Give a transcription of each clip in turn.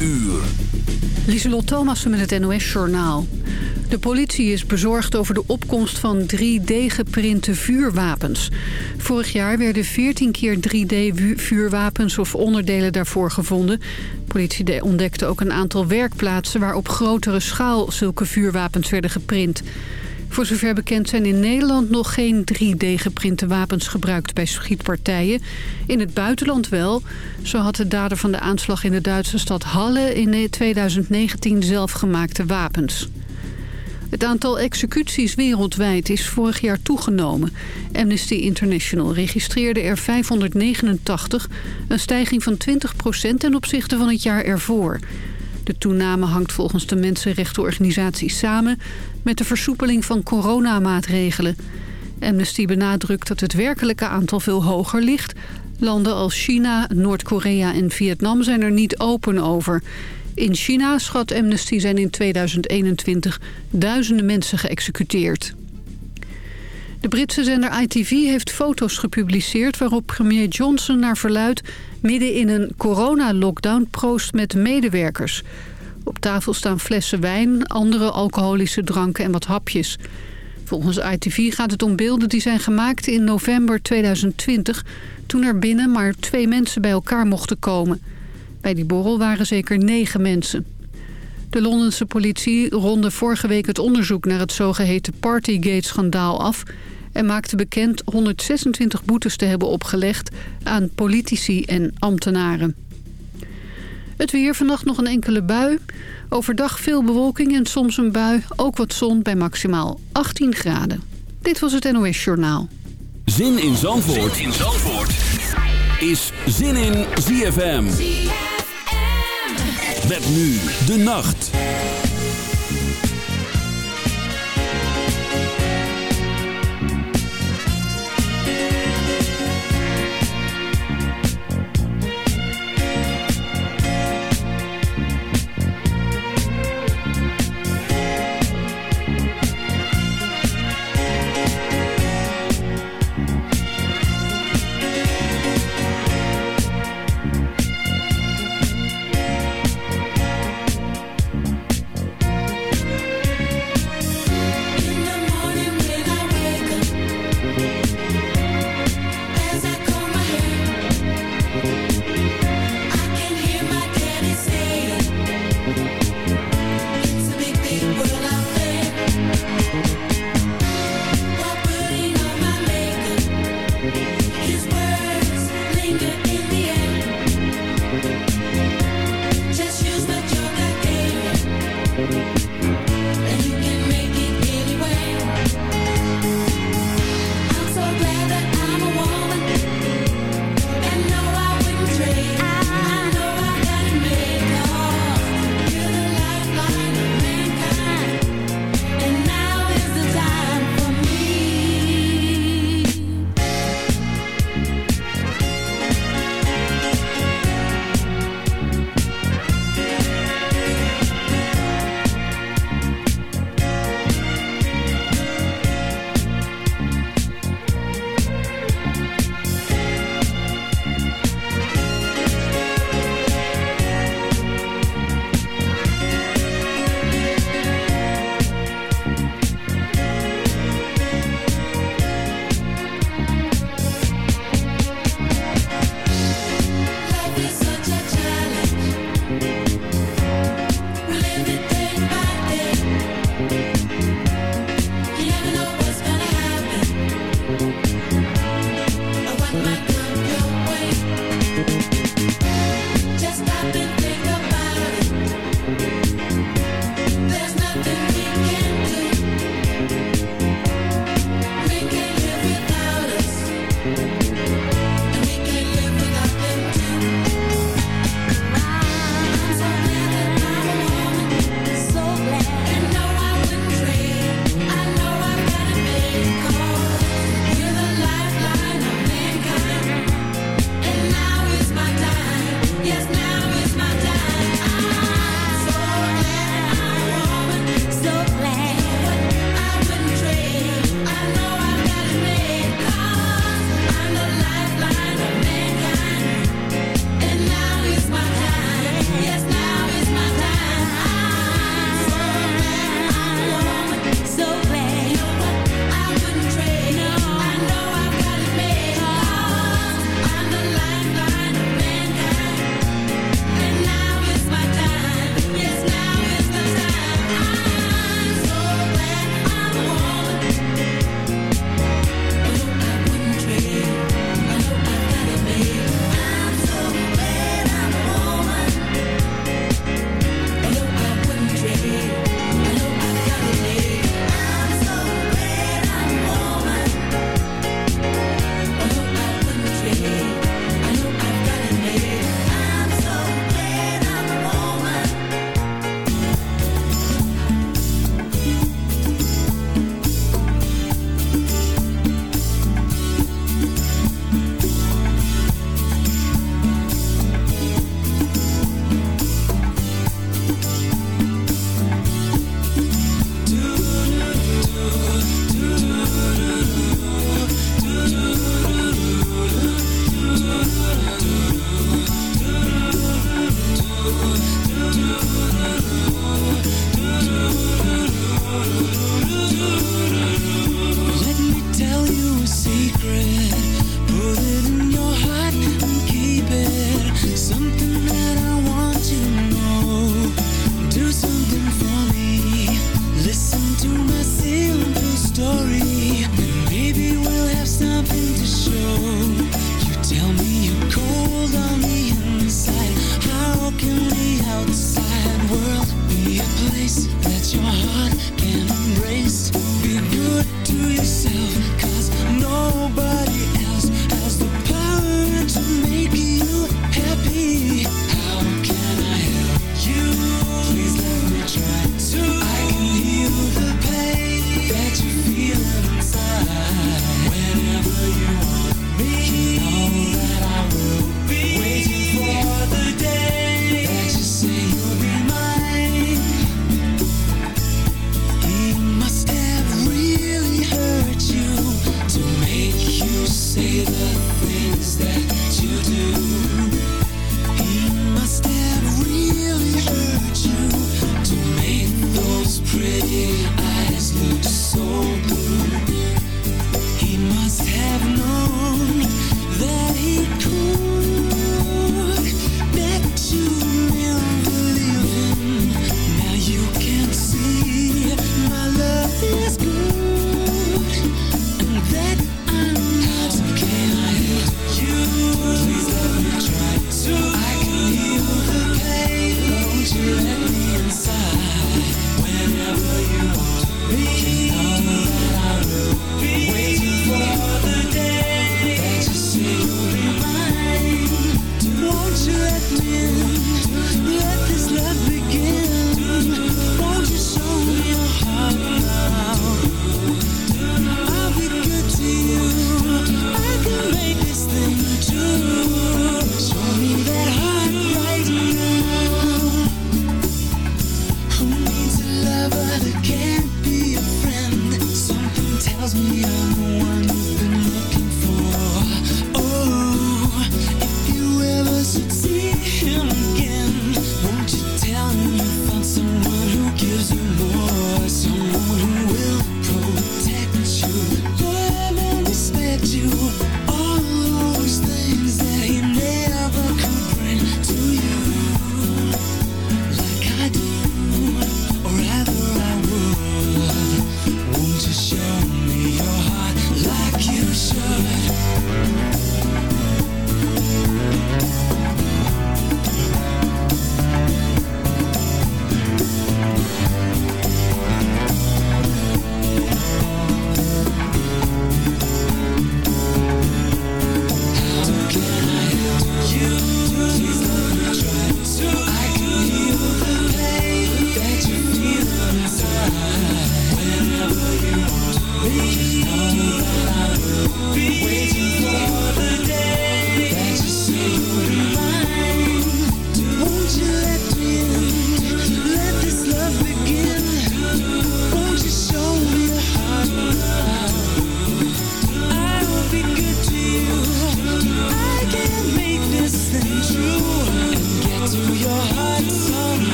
uur. Lieselot Thomassen met het NOS-journaal. De politie is bezorgd over de opkomst van 3D-geprinte vuurwapens. Vorig jaar werden 14 keer 3D-vuurwapens of onderdelen daarvoor gevonden. De politie ontdekte ook een aantal werkplaatsen... waar op grotere schaal zulke vuurwapens werden geprint. Voor zover bekend zijn in Nederland nog geen 3D-geprinte wapens gebruikt bij schietpartijen. In het buitenland wel. Zo had de dader van de aanslag in de Duitse stad Halle in 2019 zelfgemaakte wapens. Het aantal executies wereldwijd is vorig jaar toegenomen. Amnesty International registreerde er 589, een stijging van 20% ten opzichte van het jaar ervoor. De toename hangt volgens de mensenrechtenorganisatie samen met de versoepeling van coronamaatregelen. Amnesty benadrukt dat het werkelijke aantal veel hoger ligt. Landen als China, Noord-Korea en Vietnam zijn er niet open over. In China, schat Amnesty, zijn in 2021 duizenden mensen geëxecuteerd. De Britse zender ITV heeft foto's gepubliceerd waarop premier Johnson naar verluid midden in een coronalockdown proost met medewerkers. Op tafel staan flessen wijn, andere alcoholische dranken en wat hapjes. Volgens ITV gaat het om beelden die zijn gemaakt in november 2020... toen er binnen maar twee mensen bij elkaar mochten komen. Bij die borrel waren zeker negen mensen. De Londense politie ronde vorige week het onderzoek naar het zogeheten Partygate-schandaal af en maakte bekend 126 boetes te hebben opgelegd aan politici en ambtenaren. Het weer, vannacht nog een enkele bui. Overdag veel bewolking en soms een bui. Ook wat zon bij maximaal 18 graden. Dit was het NOS Journaal. Zin in Zandvoort, zin in Zandvoort. is Zin in ZFM. ZFM. Met nu de nacht.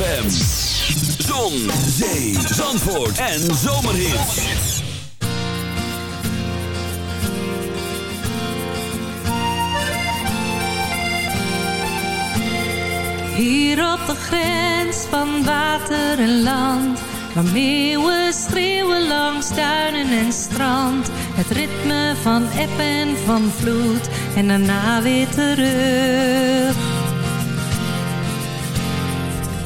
Zon, zee, zandvoort en zomerhit. Hier op de grens van water en land... Waar meeuwen schreeuwen langs duinen en strand. Het ritme van eb en van vloed en daarna weer terug.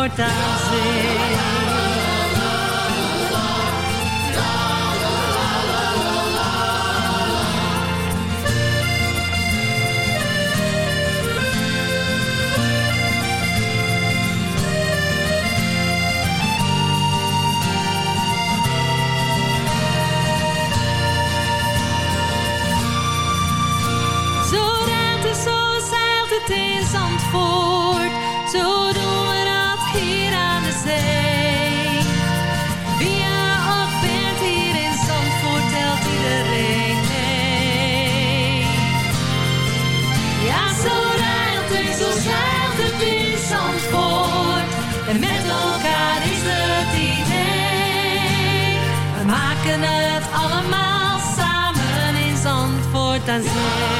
voortaan zing. Zandvoort aan zee.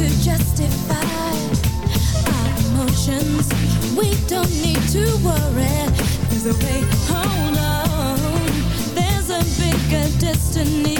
to justify our emotions. We don't need to worry. There's a way, hold on. There's a bigger destiny.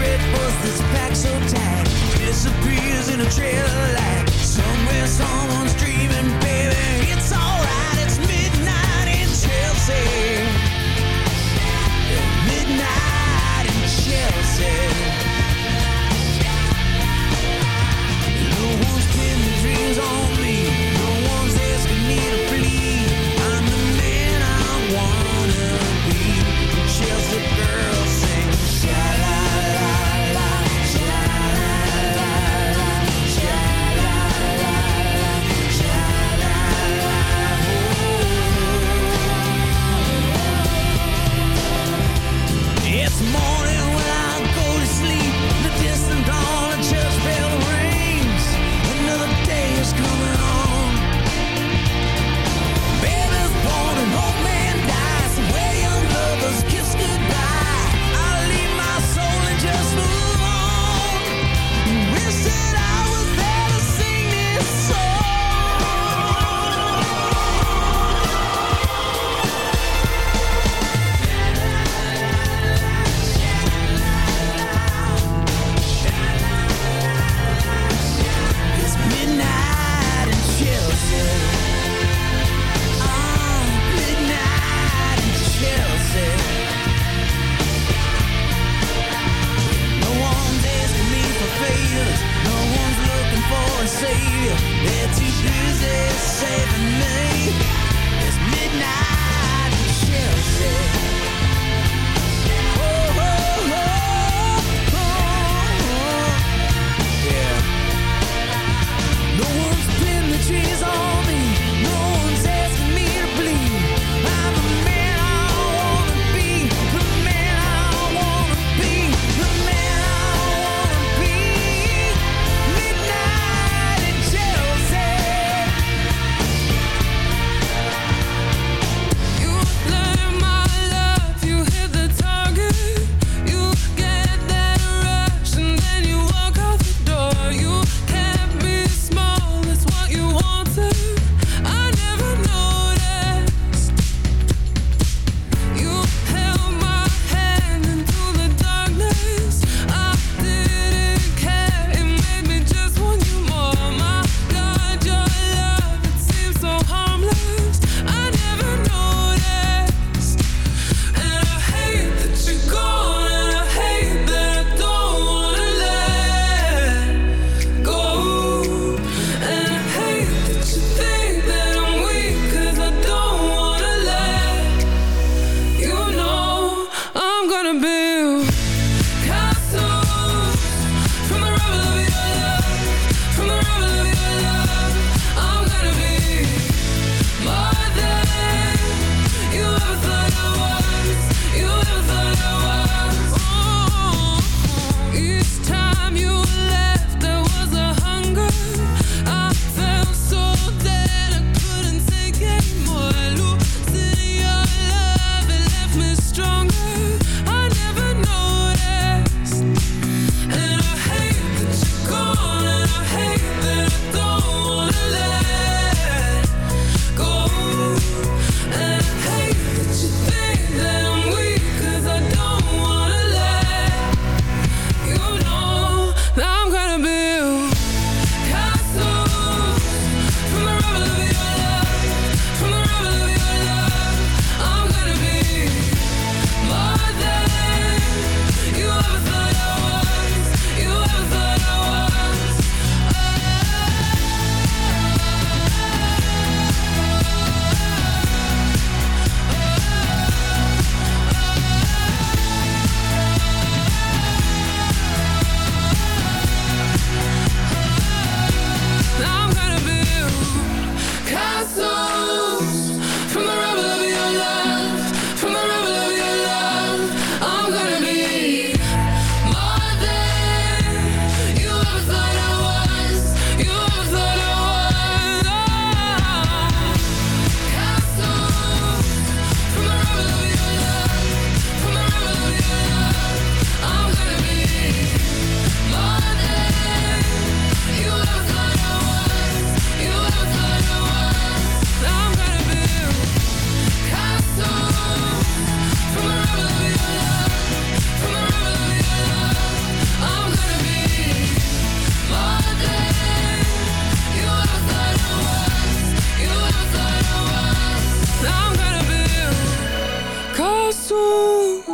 secret was this pack so tight Disappears in a trail of light. Somewhere someone's dreaming, baby. It's alright, it's midnight in Chelsea. Midnight in Chelsea. No one's pinned dreams on saving me. It's midnight.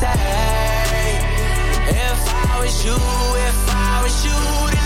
say? If I was you, if I was you,